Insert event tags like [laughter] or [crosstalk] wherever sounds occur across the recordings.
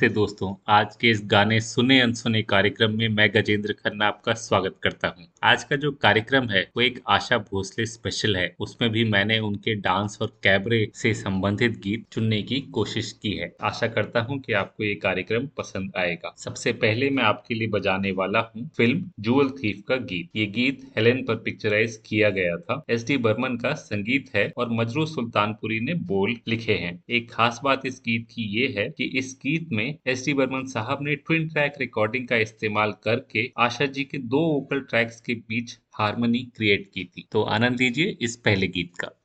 नमस्ते दोस्तों, आज के इस गाने सुने अनसुने कार्यक्रम में मैं गजेंद्र खन्ना आपका स्वागत करता हूँ। आज का जो कार्यक्रम है, वो एक आशा भोसले स्पेशल है। उसमें भी मैंने उनके डांस और कैबरे से संबंधित गीत चुनने की कोशिश की है। आशा करता हूँ कि आपको ये कार्यक्रम पसंद आएगा। सबसे पहले मैं आपके लिए बजाने वाला हूँ फ़िल्म जुअल थीफ का गीत। ये गीत हेलेन पर पिक्चराइज किया गया था। एस डी बर्मन का संगीत है और मजरू सुल्तानपुरी ने बोल लिखे हैं। एक खास बात इस गीत की ये है कि इस गीत गीत में एस डी बर्मन साहब ने ट्विन ट्रैक रिकॉर्डिंग का इस्तेमाल करके आशा जी के दो वोकल ट्रैक्स के बीच हारमोनी क्रिएट की थी। तो आनंद लीजिए इस पहले गीत का।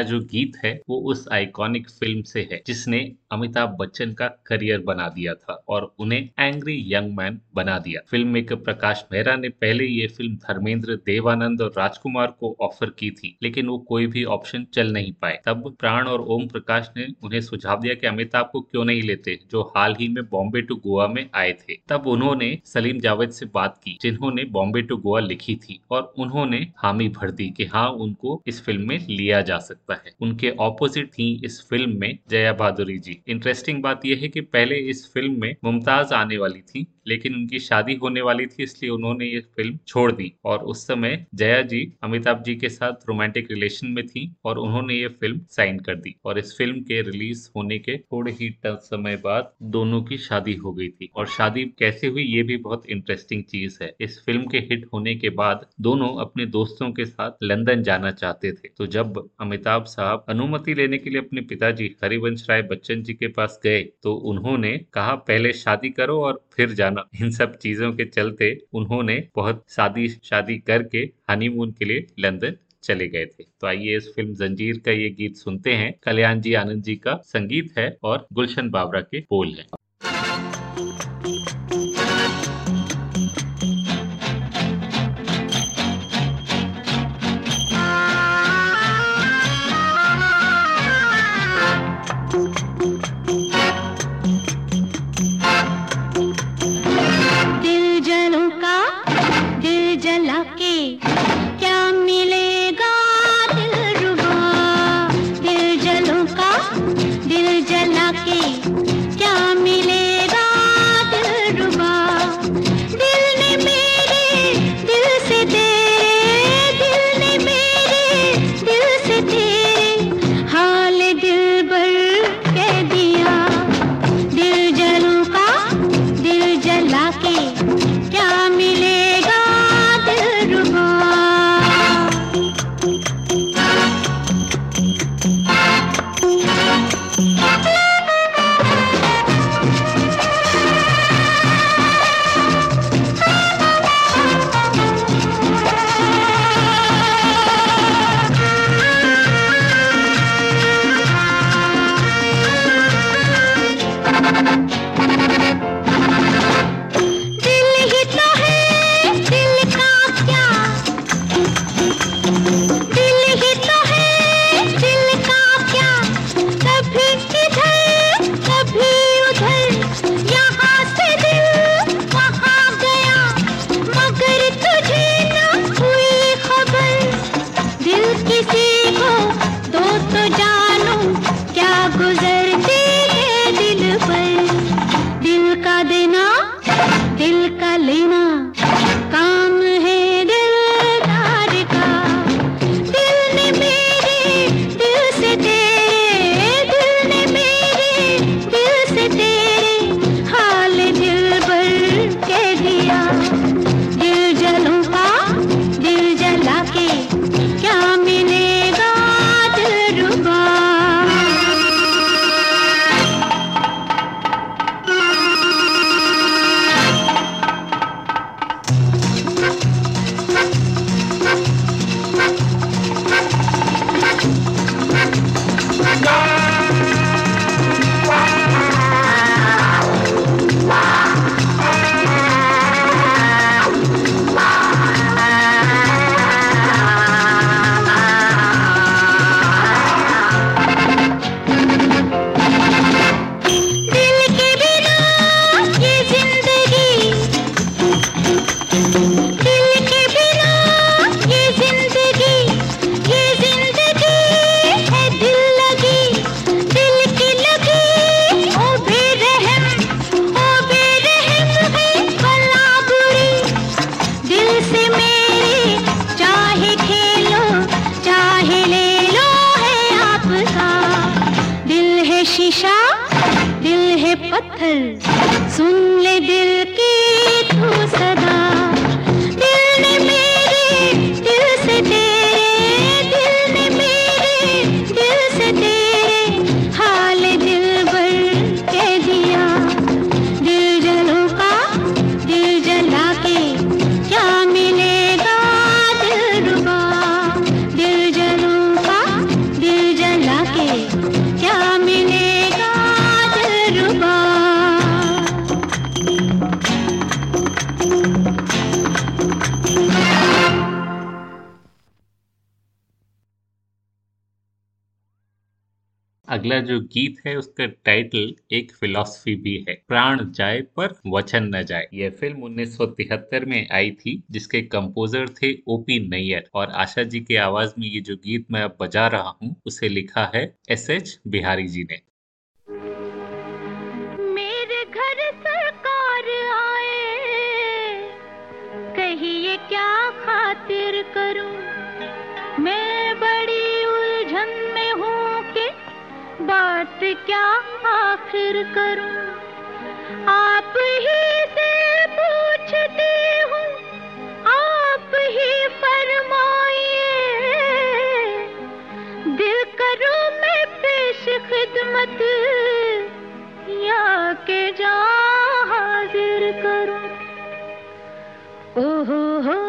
अगला जो गीत है, वो उस आइकॉनिक फ़िल्म से है, जिसने अमिताभ बच्चन का करियर बना दिया था और उन्हें एंग्री यंग मैन बना दिया। फ़िल्म मेकर प्रकाश मेहरा ने पहले ये फ़िल्म धर्मेंद्र देवानंद और राजकुमार को ऑफ़र की थी, लेकिन वो कोई भी ऑप्शन चल नहीं पाए। तब प्राण और ओम प्रकाश ने उन्हें सुझाव दिया कि अमिताभ को क्यों नहीं लेते, जो हाल ही में बॉम्बे टू गोवा में आए थे। तब उन्होंने सलीम जावेद से बात की, जिन्होंने बॉम्बे टू गोवा लिखी थी और उन्होंने हामी भर दी कि हाँ उनको इस फ़िल्म में लिया जा सकता है। उनके ऑपोजिट थी इस फ़िल्म में जया बहादुरी जी। इंटरेस्टिंग बात यह है कि पहले इस फ़िल्म में मुमताज़ आने वाली थी। लेकिन उनकी शादी होने वाली थी, इसलिए उन्होंने ये फ़िल्म छोड़ दी। और उस समय जया जी, अमिताभ जी के साथ रोमांटिक रिलेशन में थी और उन्होंने ये फ़िल्म साइन कर दी। और इस फ़िल्म के रिलीज़ होने के थोड़े ही समय बाद दोनों की शादी हो गई थी। और शादी कैसे हुई, ये भी बहुत इंटरेस्टिंग चीज़ है। इस फ़िल्म के हिट होने के बाद दोनों अपने दोस्तों के साथ लंदन जाना चाहते थे। तो जब अमिताभ साहब अनुमति लेने के लिए अपने पिताजी हरिवंश राय बच्चन जी के पास गए तो उन्होंने कहा, पहले शादी करो और फिर जाना। इन सब चीज़ों के चलते उन्होंने बहुत शादी शादी करके हनीमून के लिए लंदन चले गए थे। तो आइए इस फ़िल्म जंजीर का ये गीत सुनते हैं। कल्याण जी आनंद जी का संगीत है और गुलशन बाबरा के बोल है। अगला जो गीत है उसका टाइटल एक फिलॉसफी भी है। प्राण जाए पर वचन न जाए। यह फ़िल्म उन्नीस में आई थी, जिसके कंपोजर थे ओपी नैयर। और आशा जी के आवाज़ में ये जो गीत मैं अब बजा रहा हूँ, उसे लिखा है एस एच बिहारी जी ने। मेरे घर सरकार आए, कहिए क्या खातिर करूँ? मैं बात क्या आखिर करूँ? आप ही से पूछती हूँ, आप ही फरमाइए। दिल करो मैं पेश खिदमत, या के जा हाजिर करूँ? ओहो हो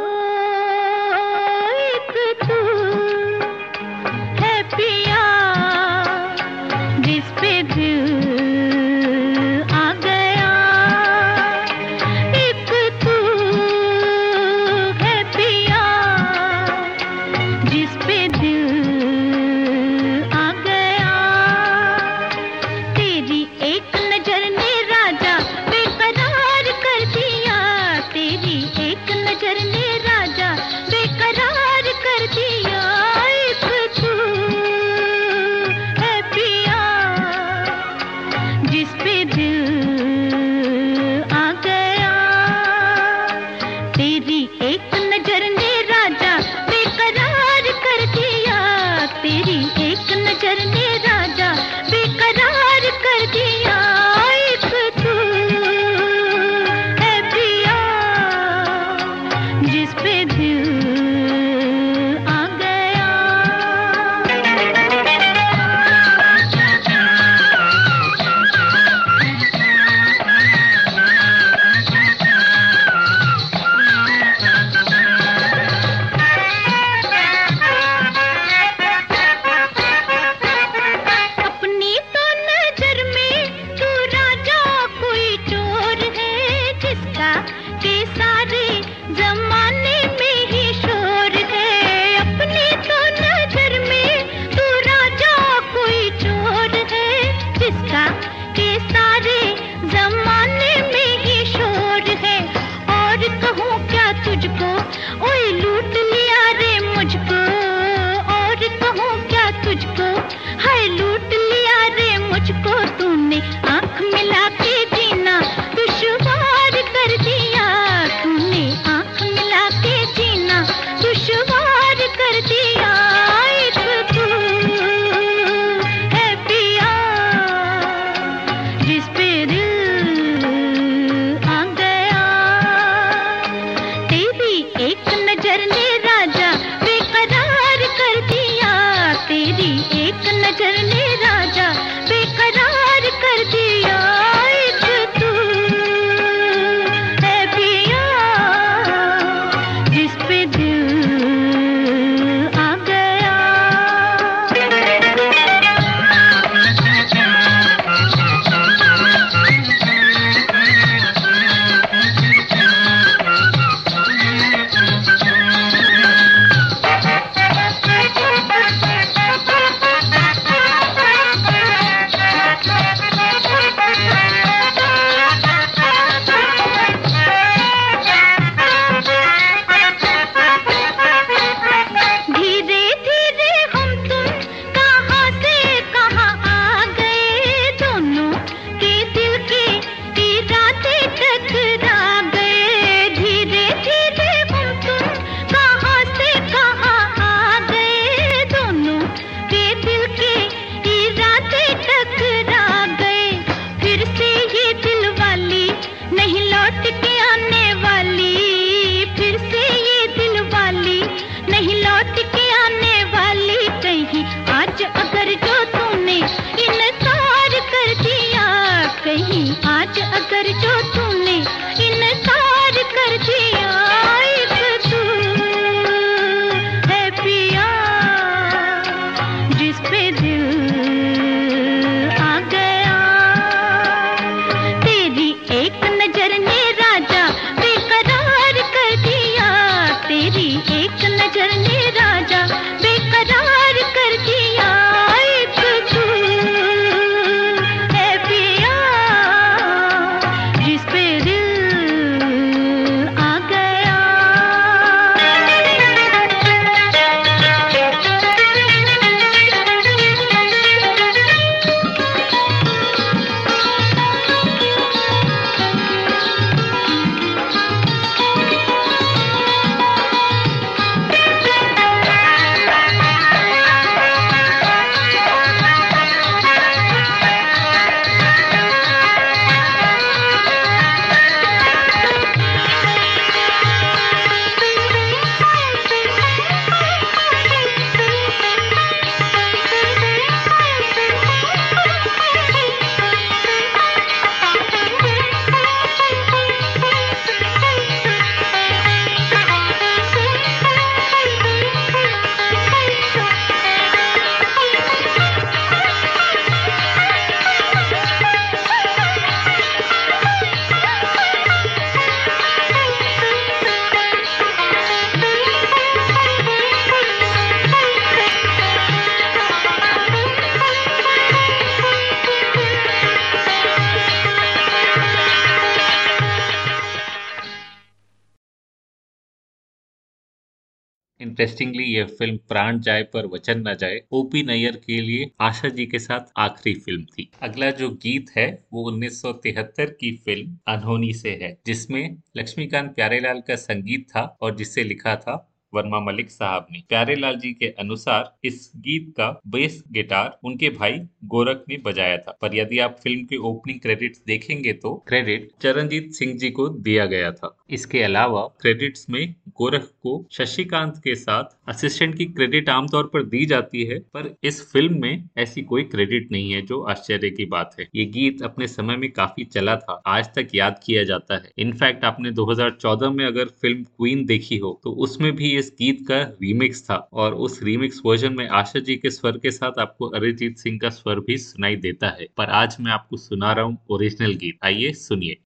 इंटरेस्टिंगली ये फ़िल्म प्राण जाए पर वचन न जाए ओपी नैयर के लिए आशा जी के साथ आखिरी फ़िल्म थी। अगला जो गीत है, वो 1973 की फ़िल्म अनहोनी से है, जिसमें लक्ष्मीकांत प्यारेलाल का संगीत था और जिसे लिखा था वर्मा मलिक साहब ने। प्यारे लाल जी के अनुसार इस गीत का बेस गिटार उनके भाई गोरख ने बजाया था। पर यदि आप फ़िल्म के ओपनिंग क्रेडिट्स देखेंगे तो क्रेडिट चरणजीत सिंह जी को दिया गया था। इसके अलावा क्रेडिट्स में गोरख को शशिकांत के साथ असिस्टेंट की क्रेडिट आमतौर पर दी जाती है, पर इस फ़िल्म में ऐसी कोई क्रेडिट नहीं है, जो आश्चर्य की बात है। ये गीत अपने समय में काफ़ी चला था, आज तक याद किया जाता है। इनफैक्ट आपने 2014 में अगर फ़िल्म क्वीन देखी हो तो उसमें भी इस गीत का रीमिक्स था और उस रीमिक्स वर्जन में आशा जी के स्वर के साथ आपको अरिजीत सिंह का स्वर भी सुनाई देता है। पर आज मैं आपको सुना रहा हूँ ओरिजिनल गीत। आइए सुनिए।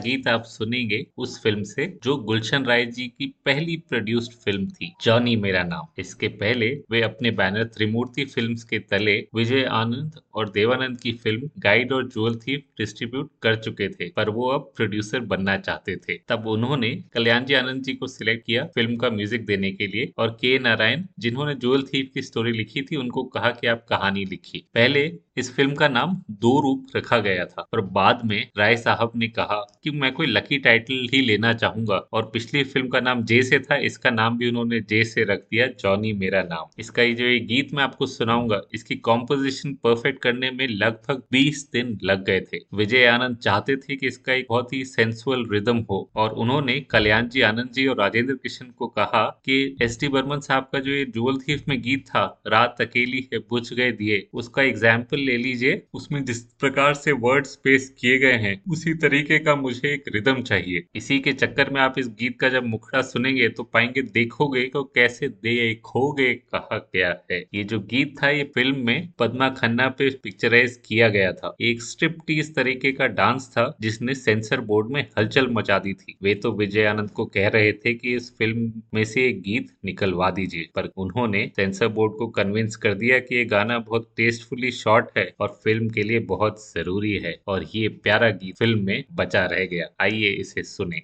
गीत आप सुनेंगे उस फ़िल्म से जो गुलशन राय जी की पहली प्रोड्यूस्ड फ़िल्म थी, जॉनी मेरा नाम। इसके पहले वे अपने बैनर त्रिमूर्ति फिल्म्स के तले विजय आनंद और देवानंद की फ़िल्म गाइड और ज्वेल थीफ डिस्ट्रीब्यूट कर चुके थे, पर वो अब प्रोड्यूसर बनना चाहते थे। तब उन्होंने कल्याण जी आनंद जी को सिलेक्ट किया फ़िल्म का म्यूज़िक देने के लिए और के नारायण, जिन्होंने ज्वेल थीफ की स्टोरी लिखी थी, उनको कहा कि आप कहानी लिखी पहले इस फ़िल्म का नाम दो रूप रखा गया था पर बाद में राय साहब ने कहा कि मैं कोई लकी टाइटल ही लेना चाहूँगा। और पिछली फ़िल्म का नाम जे से था, इसका नाम भी उन्होंने जे से रख दिया जॉनी मेरा नाम। इसका ये जो ये गीत मैं आपको सुनाऊँगा, इसकी कॉम्पोजिशन परफेक्ट करने में लगभग 20 दिन लग गए थे। विजय आनंद चाहते थे कि इसका एक बहुत ही सेंसुअल रिदम हो, और उन्होंने कल्याण जी आनंद जी और राजेंद्र कृष्ण को कहा कि एस टी बर्मन साहब का जो ये जुअल थीफ में गीत था, रात अकेली है, बुझ गए दिए, उसका एग्ज़ाम्पल ले लीजिए, उसमें जिस प्रकार से वर्ड स्पेस किए गए हैं, उसी तरीके का मुझे एक रिदम चाहिए। इसी के चक्कर में आप इस गीत का जब मुखड़ा सुनेंगे तो पाएँगे देखोगे को कैसे देखोगे कहा गया है। ये जो गीत था, ये फ़िल्म में पदमा खन्ना पे पिक्चराइज किया गया था। एक स्ट्रिप्ट इस तरीके का डांस था, जिसने सेंसर बोर्ड में हलचल मचा दी थी। वे तो विजय आनंद को कह रहे थे कि इस फ़िल्म में से एक गीत निकलवा दीजिए, पर उन्होंने सेंसर बोर्ड को कन्विंस कर दिया कि ये गाना बहुत टेस्टफुली शॉर्ट है और फ़िल्म के लिए बहुत ज़रूरी है। और ये प्यारा गीत फ़िल्म में बचा रह गया। आइए इसे सुने।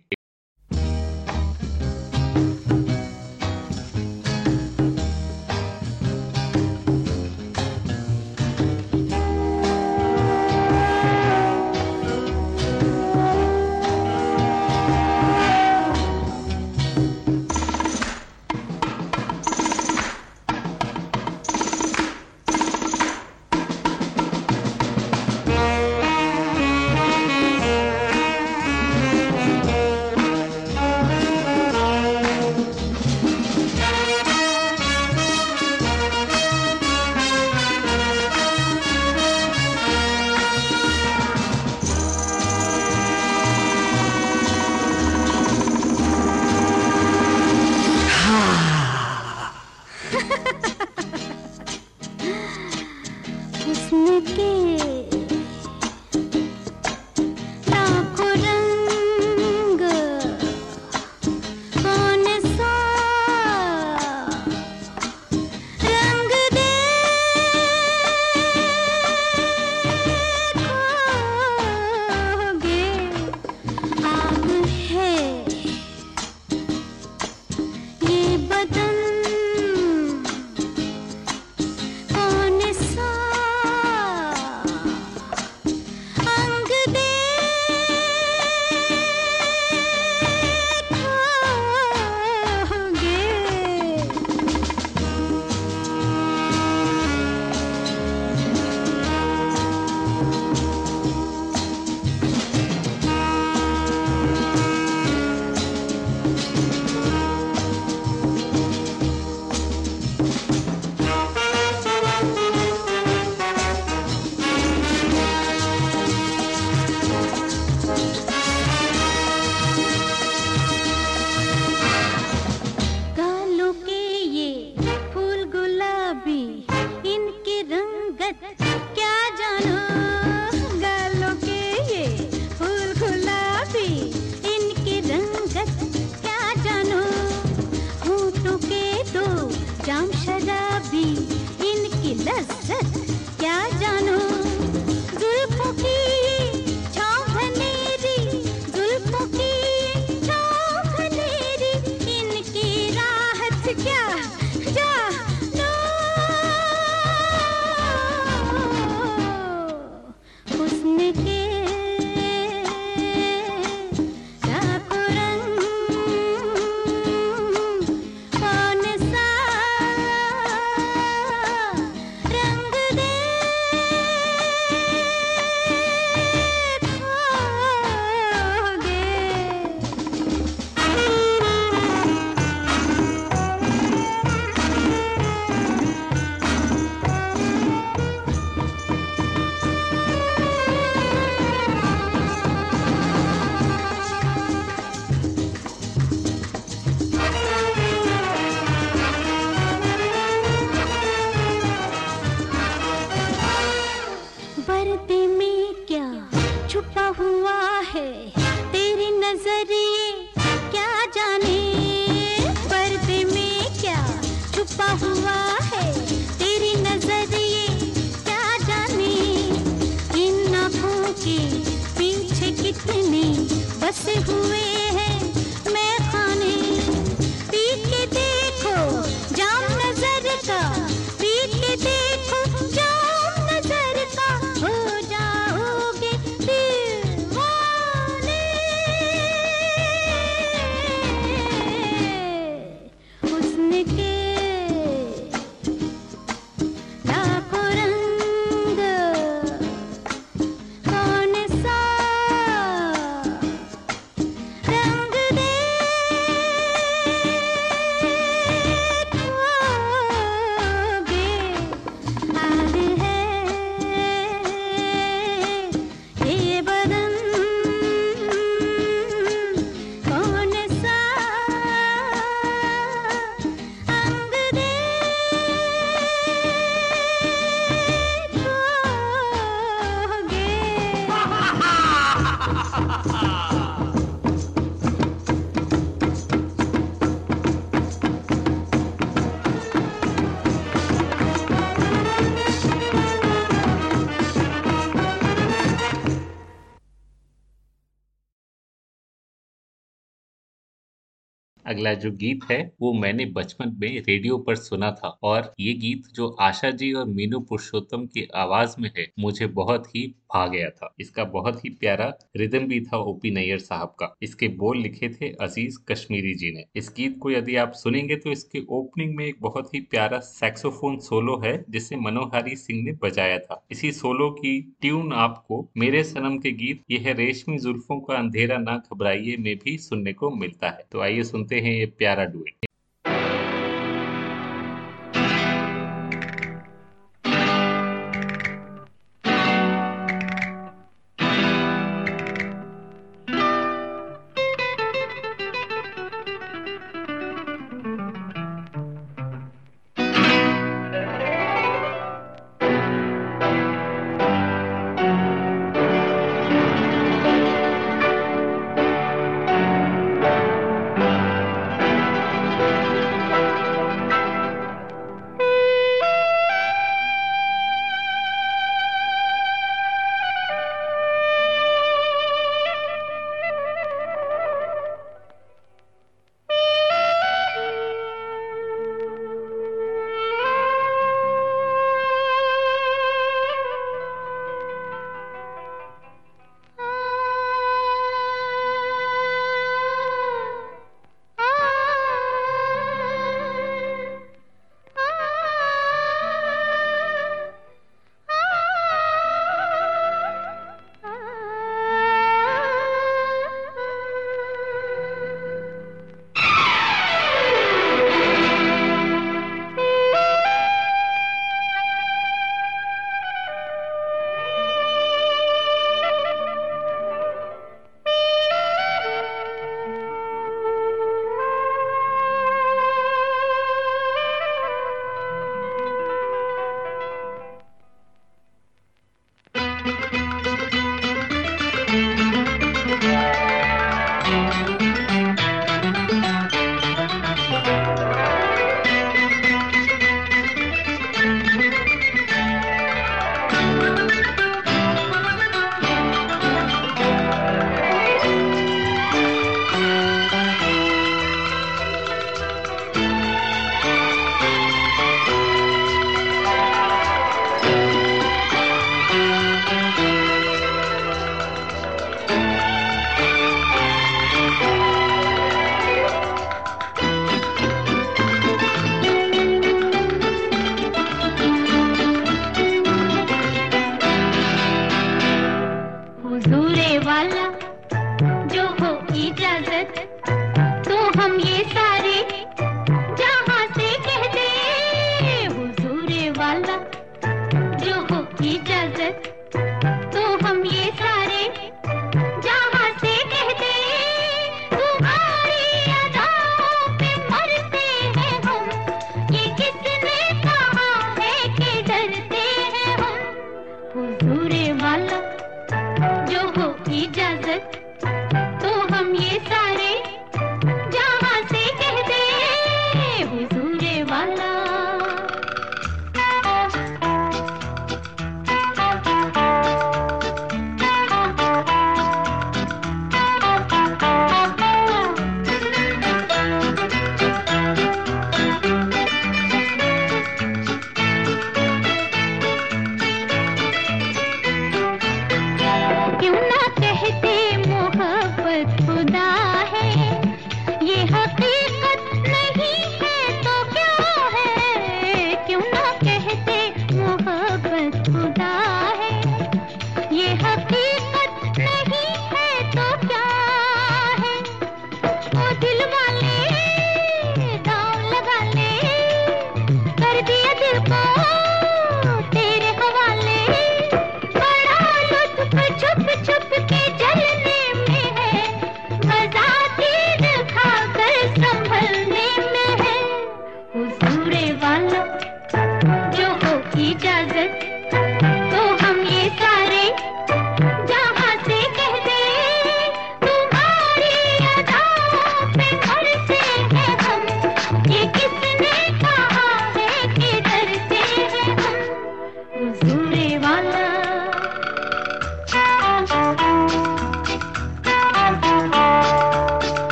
अगला जो गीत है, वो मैंने बचपन में रेडियो पर सुना था। और ये गीत जो आशा जी और मीनू पुरुषोत्तम की आवाज़ में है, मुझे बहुत ही भा गया था। इसका बहुत ही प्यारा रिदम भी था ओपी नैयर साहब का। इसके बोल लिखे थे अज़ीज़ कश्मीरी जी ने। इस गीत को यदि आप सुनेंगे तो इसके ओपनिंग में एक बहुत ही प्यारा सैक्सोफोन सोलो है, जिसे मनोहारी सिंह ने बजाया था। इसी सोलो की ट्यून आपको मेरे सनम के गीत, यह रेशमी जुल्फों का अंधेरा ना घबराइए, में भी सुनने को मिलता है। तो आइए सुनते हैं ये प्यारा डुएट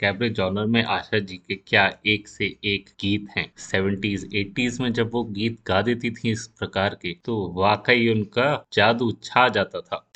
कैबरे जॉनर में आशा जी के क्या एक से एक गीत हैं? सेवेंटीज, एटीज में जब वो गीत गा देती थी इस प्रकार के तो वाकई उनका जादू छा जाता था।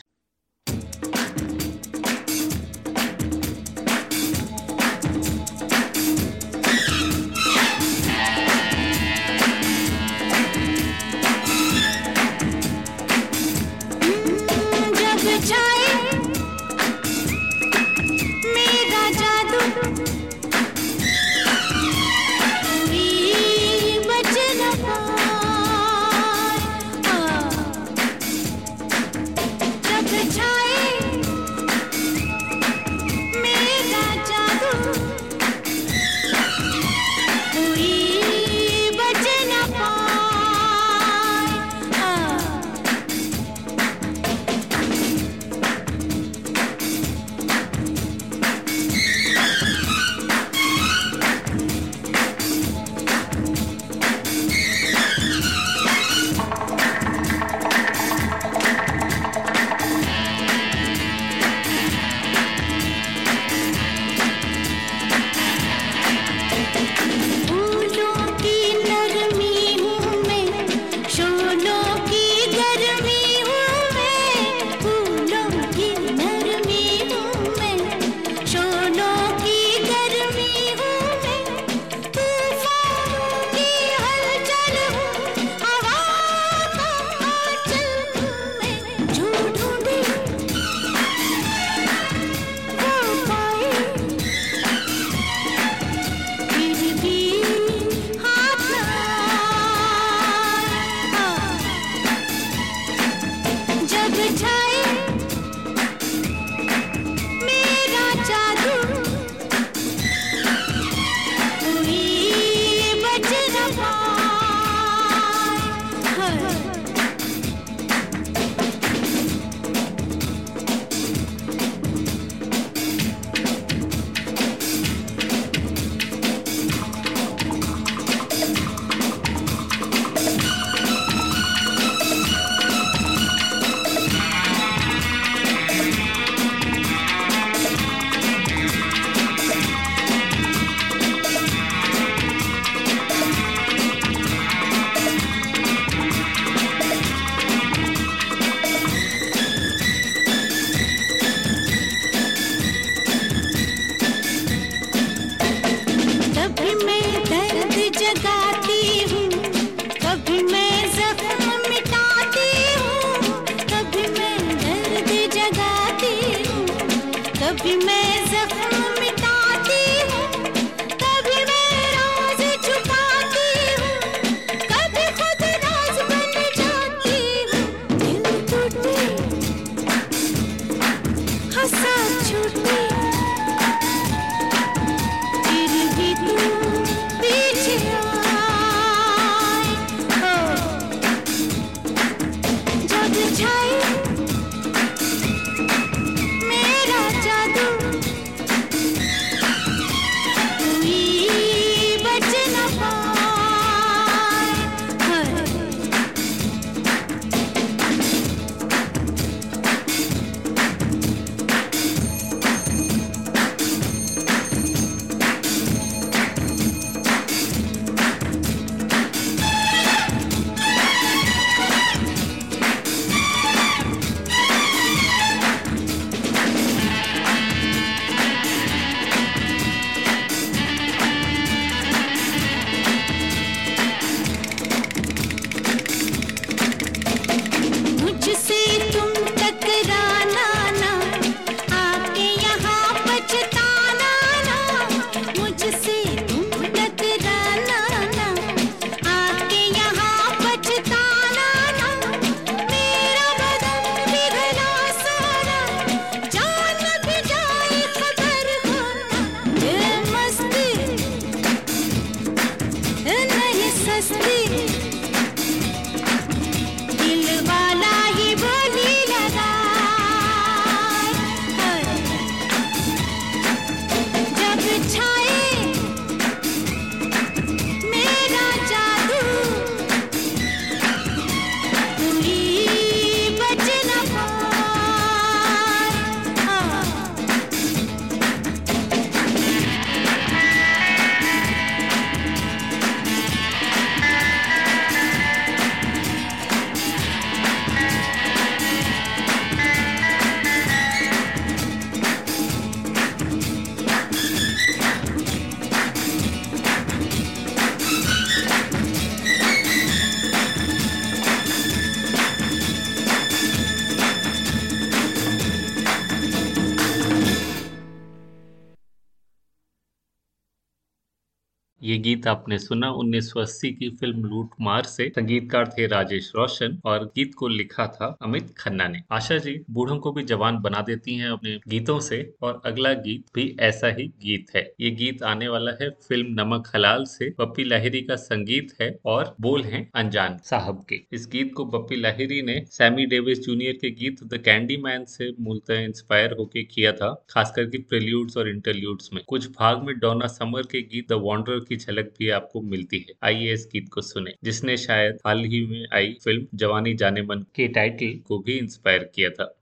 ये गीत आपने सुना 1980 की फ़िल्म लूट मार से संगीतकार थे राजेश रोशन और गीत को लिखा था अमित खन्ना ने। आशा जी, बूढ़ों को भी जवान बना देती हैं अपने गीतों से और अगला गीत भी ऐसा ही गीत है। ये गीत आने वाला है फ़िल्म नमक हलाल से पप्पी लाहिरी का संगीत है और बोल है अनजान साहब के। इस गीत को पप्पी लाहिरी ने सैमी डेविस जूनियर के गीत द कैंडी मैन से मूलतः इंस्पायर होके किया था खास करके प्रिल्यूड्स और इंटरल्यूड्स में। कुछ भाग में डोना समर के गीत द वॉन्डर की झलक भी आपको मिलती है। आइए इस गीत को सुने, जिसने शायद हाल ही में आई फ़िल्म जवानी जाने मन के टाइटल को भी इंस्पायर किया था।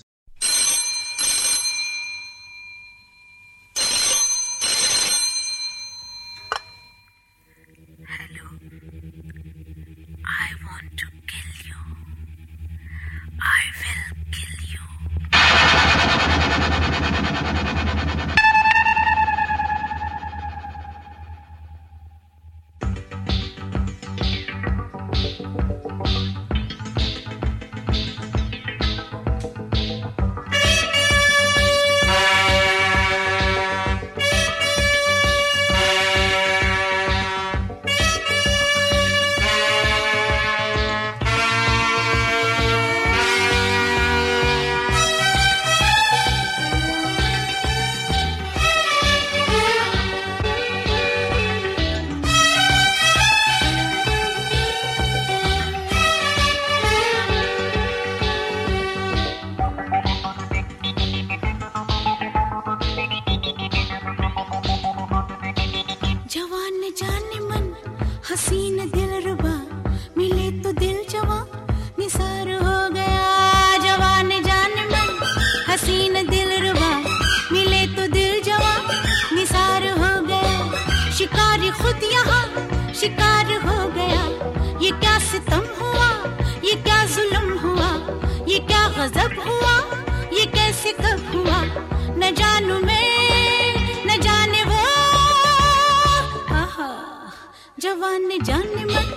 जवान जान मन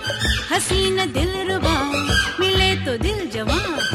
हसीन दिल रुबा मिले तो दिल जवान।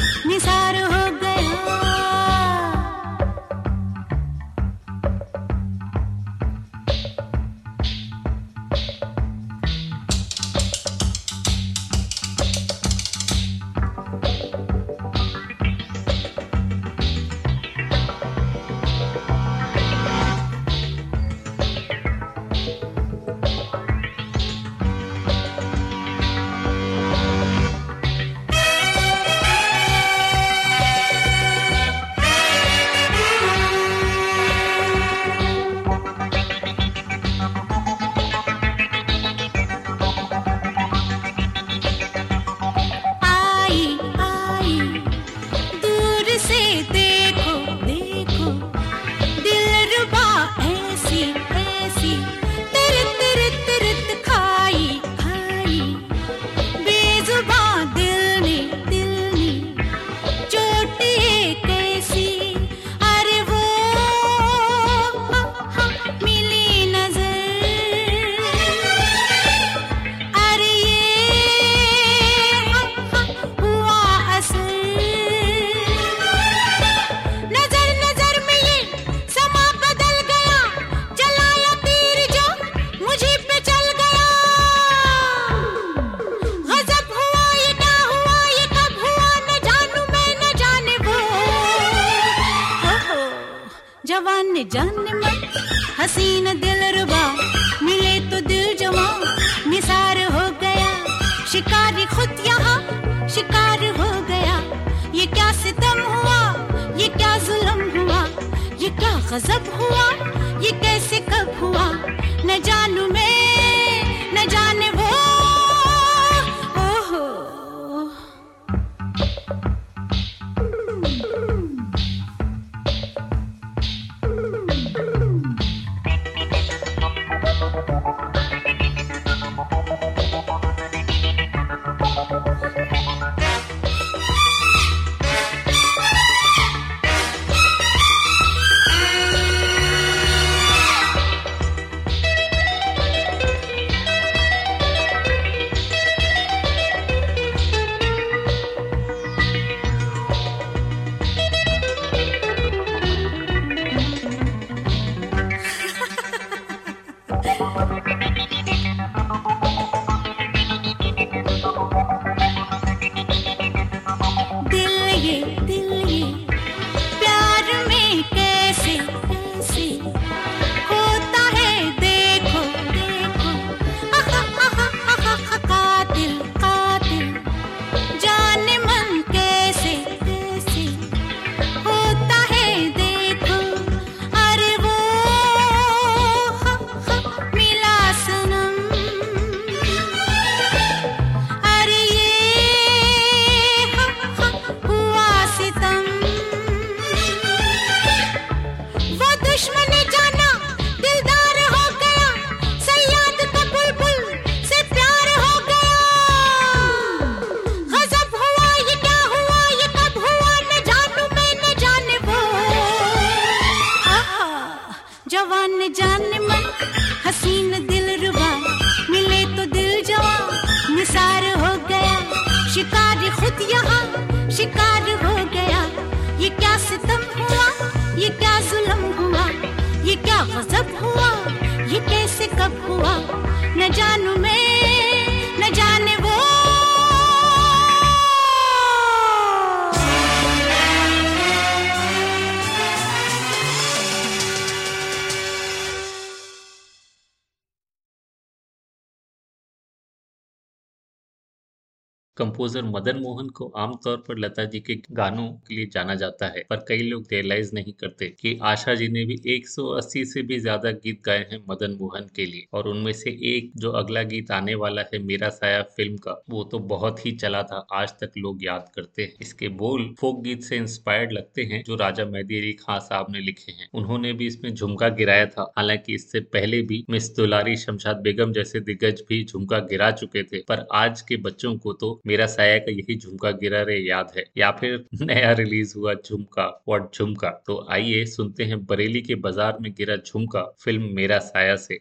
कंपोजर मदन को आमतौर पर लता जी के गानों के लिए जाना जाता है, पर कई लोग रियलाइज़ नहीं करते कि आशा जी ने भी 180 से भी ज़्यादा गीत गाए हैं मदन मोहन के लिए। और उनमें से एक जो अगला गीत आने वाला है मेरा साया फ़िल्म का, वो तो बहुत ही चला था, आज तक लोग याद करते हैं। इसके बोल फोक गीत से इंस्पायर्ड लगते हैं, जो राजा मेहदी अली खान साहब ने लिखे हैं। उन्होंने भी इसमें झुमका गिराया था, हालाँकि इससे पहले भी मिस दुलारी शमशाद बेगम जैसे दिग्गज भी झुमका गिरा चुके थे, पर आज के बच्चों को तो मेरा साया का यही झुमका गिरा रे याद है, या फिर नया रिलीज़ हुआ झुमका, और झुमका। तो आइए सुनते हैं बरेली के बाज़ार में गिरा झुमका, फ़िल्म मेरा साया से।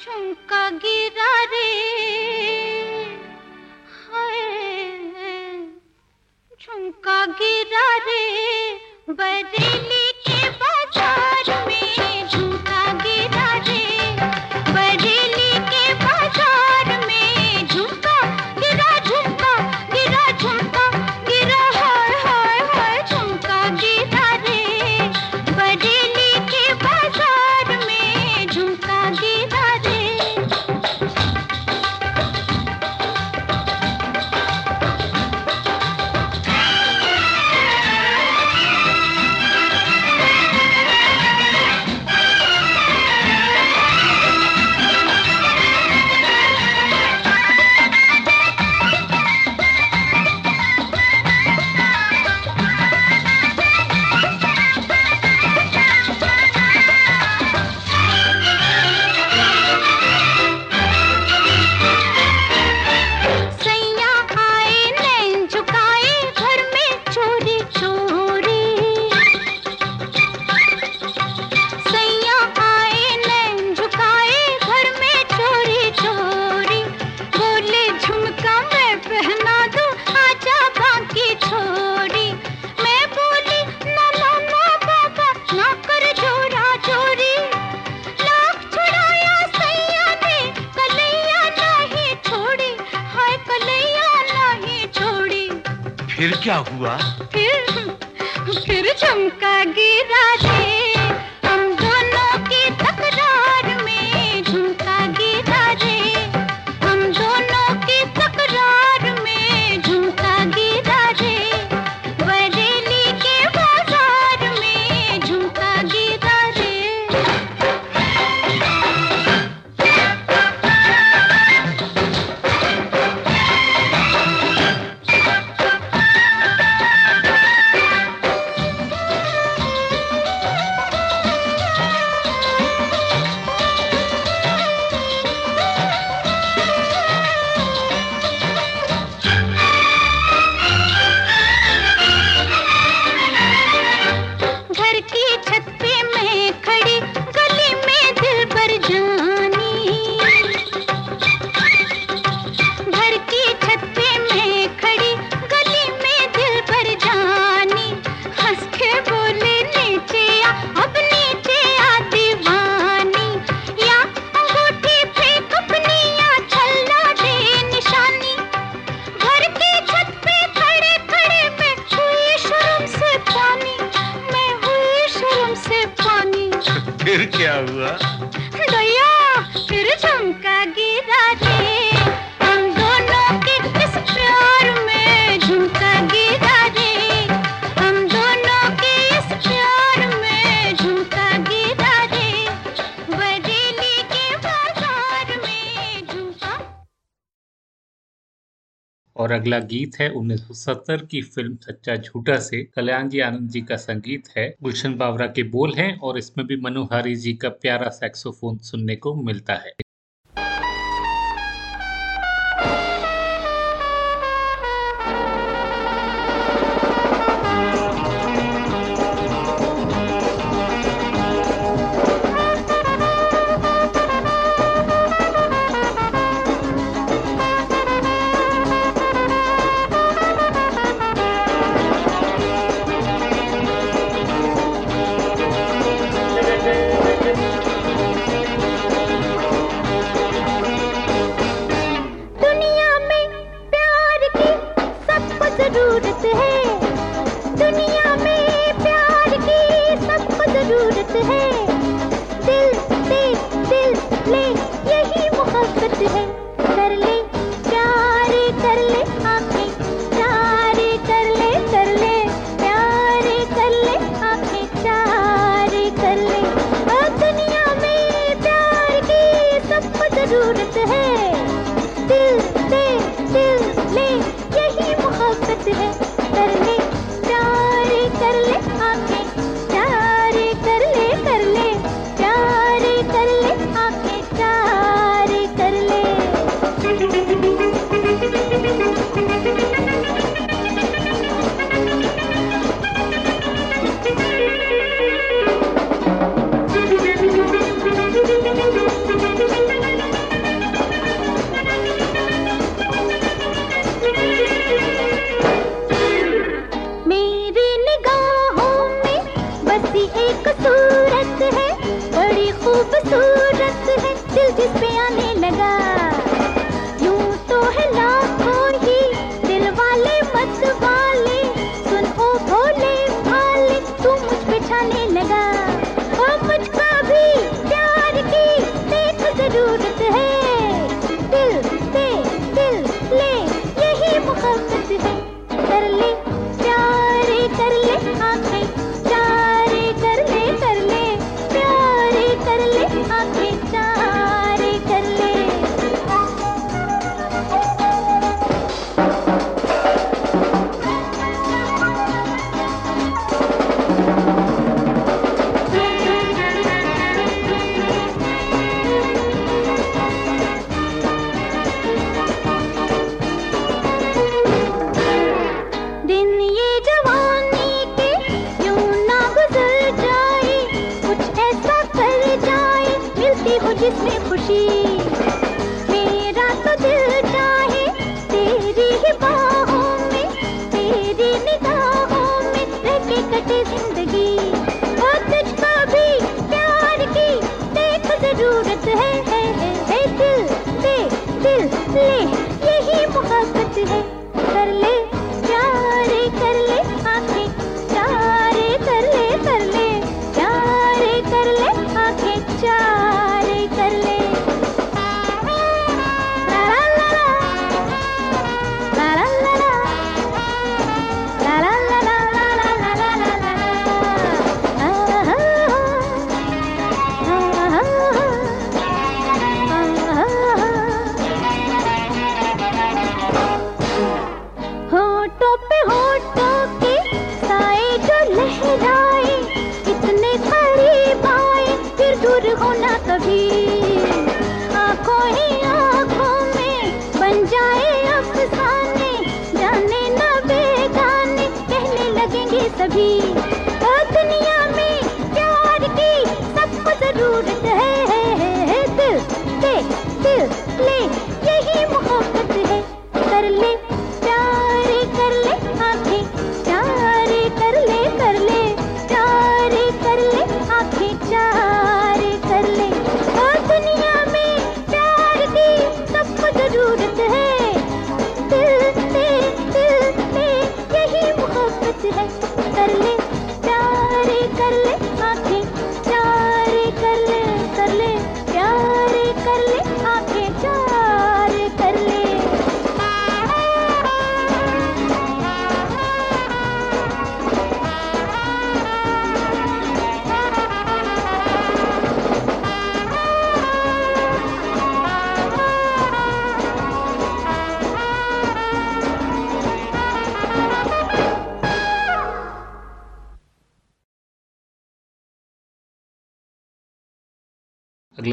झुमका गिरा रे, हाय। अगला गीत है 1970 की फ़िल्म सच्चा झूठा से। कल्याण जी आनंद जी का संगीत है। गुलशन बावरा के बोल हैं और इसमें भी मनोहारी जी का प्यारा सैक्सोफोन सुनने को मिलता है।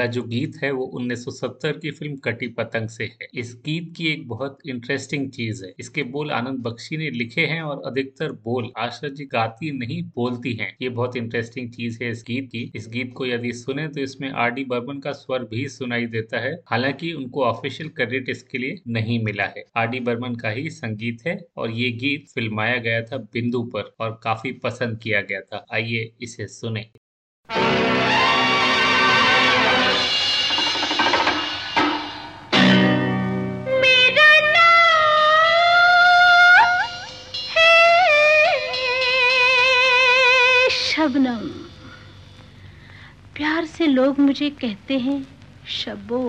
जो गीत है वो 1970 की फ़िल्म कटी पतंग से है। इस गीत की एक बहुत इंटरेस्टिंग चीज़ है। इसके बोल आनंद बख्शी ने लिखे हैं और अधिकतर बोल आशा जी गाती नहीं, बोलती हैं। ये बहुत इंटरेस्टिंग चीज़ है इस गीत की। इस गीत को यदि सुने तो इसमें आर डी बर्मन का स्वर भी सुनाई देता है। हालाँकि उनको ऑफिशियल क्रेडिट इसके लिए नहीं मिला है। आर डी बर्मन का ही संगीत है और ये गीत फिल्माया गया था बिंदु पर और काफ़ी पसंद किया गया था। आइए इसे सुने। प्यार से लोग मुझे कहते हैं शबो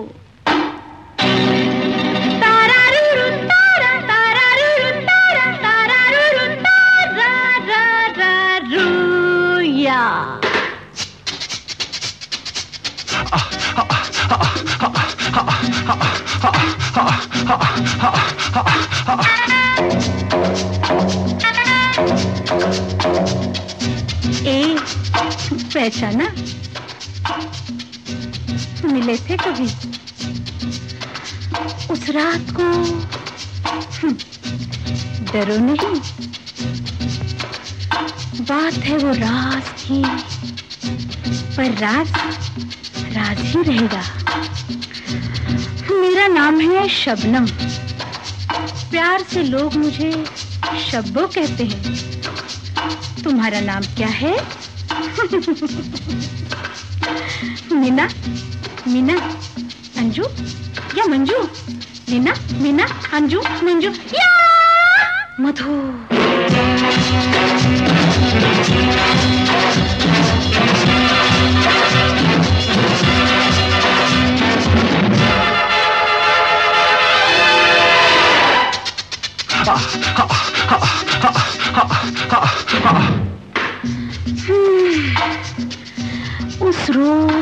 ए पहचाना? मिले थे कभी? उस रात को? हम्म, डरो नहीं। बात है वो राज की पर राज राज ही रहेगा। मेरा नाम है शबनम। प्यार से लोग मुझे शब्बो कहते हैं। तुम्हारा नाम क्या है? [laughs] मीना मीना अंजू या मंजू मीना मीना अंजू मंजू या मधु उस रोज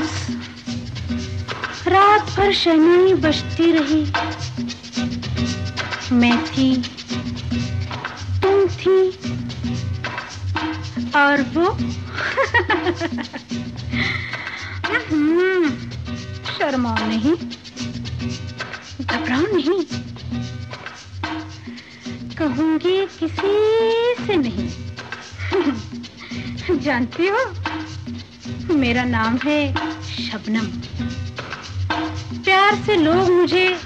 भर शहनाई बजती रही। मैं थी तुम थी और वो [laughs] हम्म, शर्माओ नहीं घबराओ नहीं। कहूँगी किसी से नहीं। [laughs] जानती हो मेरा नाम है शबनम। प्यार से लोग मुझे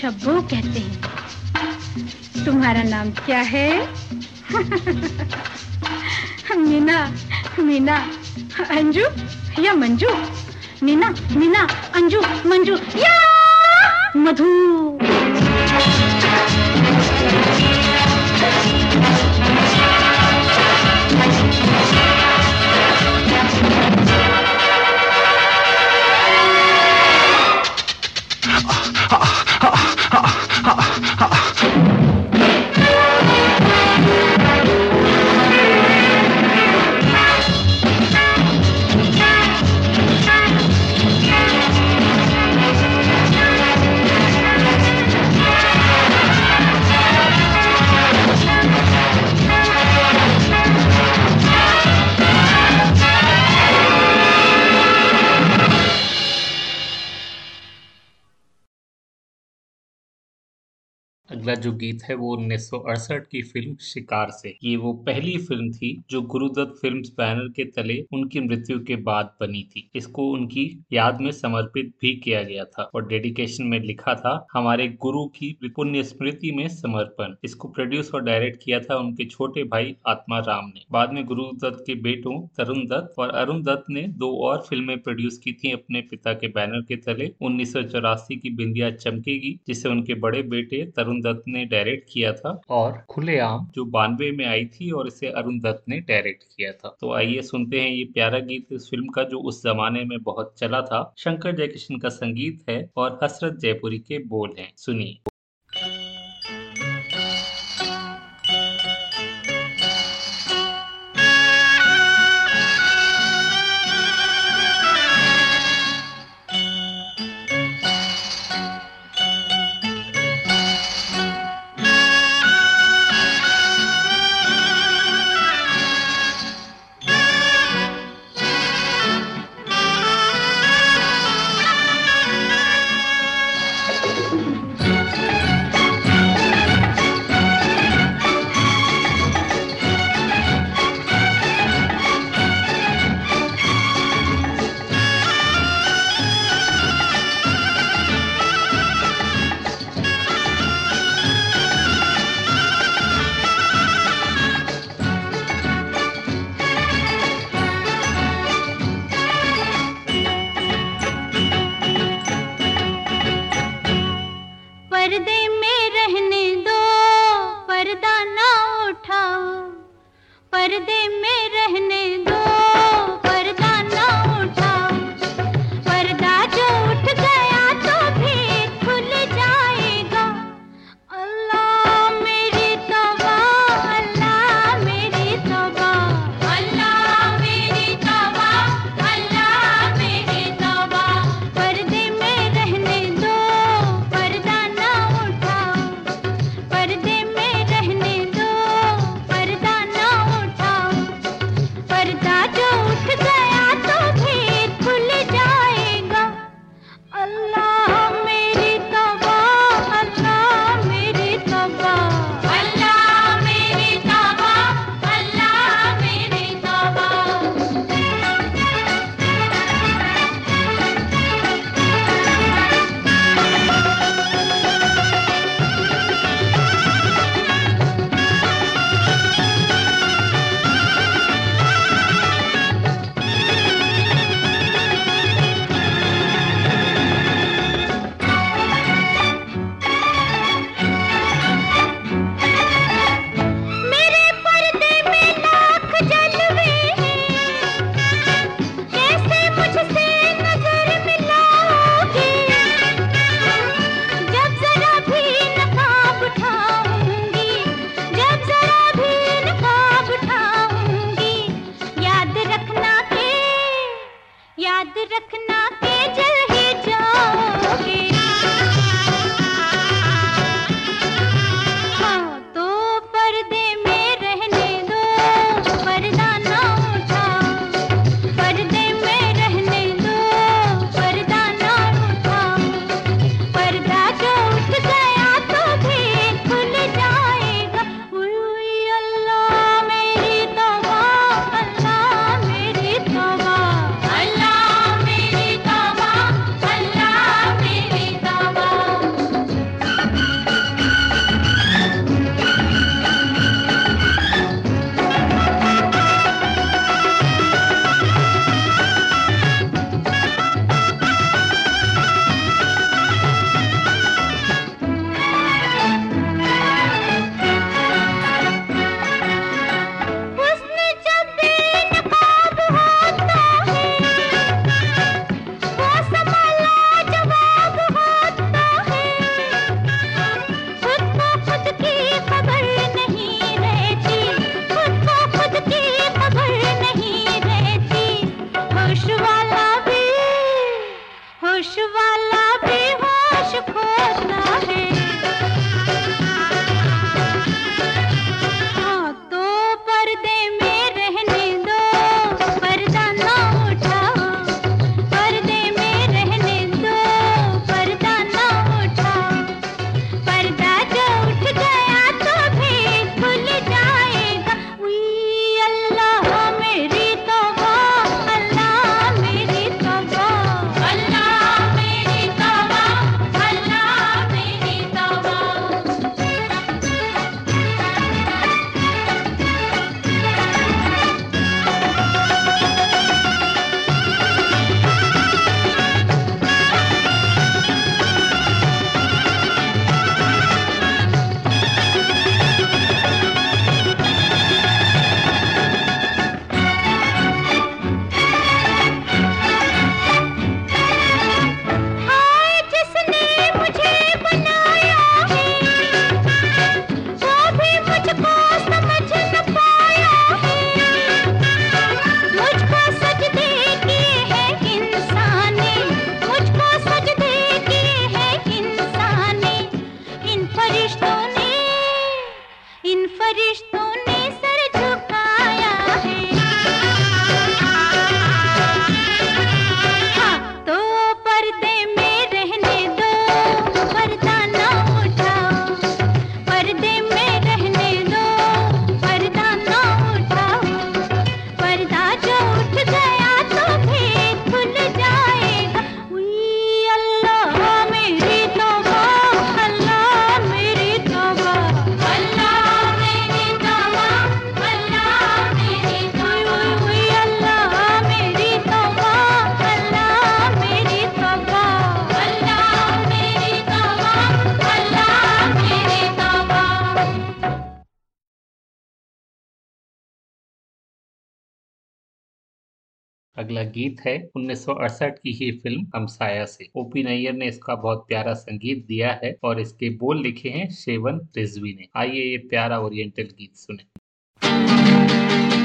शब्बो कहते हैं। तुम्हारा नाम क्या है? [laughs] मीना मीना, अंजू या मंजू? मीना मीना, अंजू, मंजू या मधु। अगला जो गीत है वो 1968 की फ़िल्म शिकार से। ये वो पहली फ़िल्म थी जो गुरुदत्त फिल्म्स बैनर के तले उनकी मृत्यु के बाद बनी थी। इसको उनकी याद में समर्पित भी किया गया था और डेडिकेशन में लिखा था, हमारे गुरु की पुण्य स्मृति में समर्पण। इसको प्रोड्यूस और डायरेक्ट किया था उनके छोटे भाई आत्मा राम ने। बाद में गुरुदत्त के बेटों तरुण दत्त और अरुण दत्त ने दो और फ़िल्में प्रोड्यूस की थी अपने पिता के बैनर के तले। उन्नीस सौ चौरासी की बिंदिया चमकेगी जिसे उनके बड़े बेटे तरुण दत्त ने डायरेक्ट किया था और खुलेआम जो बानवे में आई थी और इसे अरुण दत्त ने डायरेक्ट किया था। तो आइए सुनते हैं ये प्यारा गीत इस फ़िल्म का जो उस जमाने में बहुत चला था। शंकर जयकिशन का संगीत है और हसरत जयपुरी के बोल हैं। सुनिए। गीत है। उन्नीस सौ अड़सठ की ही फ़िल्म हमसाया से। ओपी नैयर ने इसका बहुत प्यारा संगीत दिया है और इसके बोल लिखे हैं शेवन रिजवी ने। आइए ये प्यारा ओरिएंटल गीत सुने।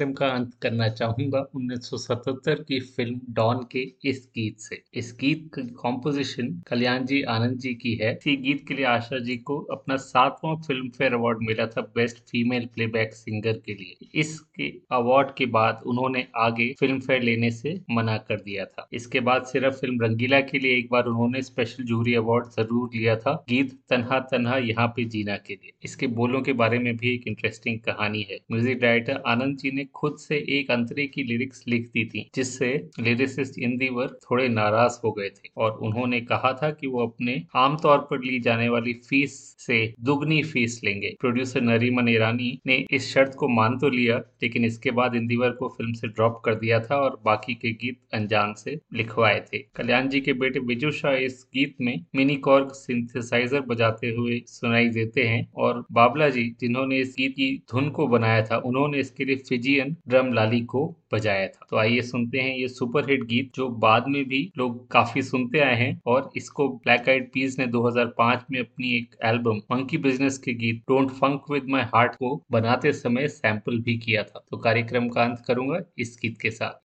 कार्यक्रम का अंत करना चाहूँगा 1977 की फ़िल्म डॉन के इस गीत से। इस गीत की कॉम्पोजिशन कल्याण जी, आनंद जी की है। इसी गीत के लिए आशा जी को अपना सातवां फ़िल्म फेयर अवार्ड मिला था बेस्ट फीमेल प्लेबैक सिंगर के लिए। इसके अवार्ड के बाद उन्होंने आगे फ़िल्म फेयर लेने से मना कर दिया था। इसके बाद सिर्फ़ फ़िल्म रंगीला के लिए एक बार उन्होंने स्पेशल जूरी अवार्ड ज़रूर लिया था। गीत तनहा तनहा यहाँ पे जीना के लिए। इसके बोलों के बारे में भी एक इंटरेस्टिंग कहानी है। म्यूज़िक डायरेक्टर आनंद जी ने खुद से एक अंतरे की लिरिक्स लिख दी थी, जिससे लिरिसिस्ट इंदिवर थोड़े नाराज़ हो गए थे और उन्होंने कहा था कि वो अपने आमतौर पर ली जाने वाली फ़ीस से दुगनी फ़ीस लेंगे। प्रोड्यूसर नरीमन ईरानी ने इस शर्त को मान तो लिया, लेकिन इसके बाद इंदिवर को फ़िल्म से ड्रॉप कर दिया था और बाकी के गीत अनजान से लिखवाए थे। कल्याण जी के बेटे बिजू शाह इस गीत में मिनी कॉर्ग सिंथेसाइजर बजाते हुए सुनाई देते हैं और बाबला जी, जिन्होंने इस गीत की धुन को बनाया था, उन्होंने इसके लिए फिजियन ड्रम लाली को बजाया था। तो आइए सुनते हैं ये सुपर हिट गीत, जो बाद में भी लोग काफ़ी सुनते आए हैं, और इसको ब्लैक आइड पीस ने 2005 में अपनी एक एल्बम मंकी बिज़नेस के गीत don't funk with my heart को बनाते समय सैंपल भी किया था। तो कार्यक्रम का अंत करूँगा इस गीत के साथ।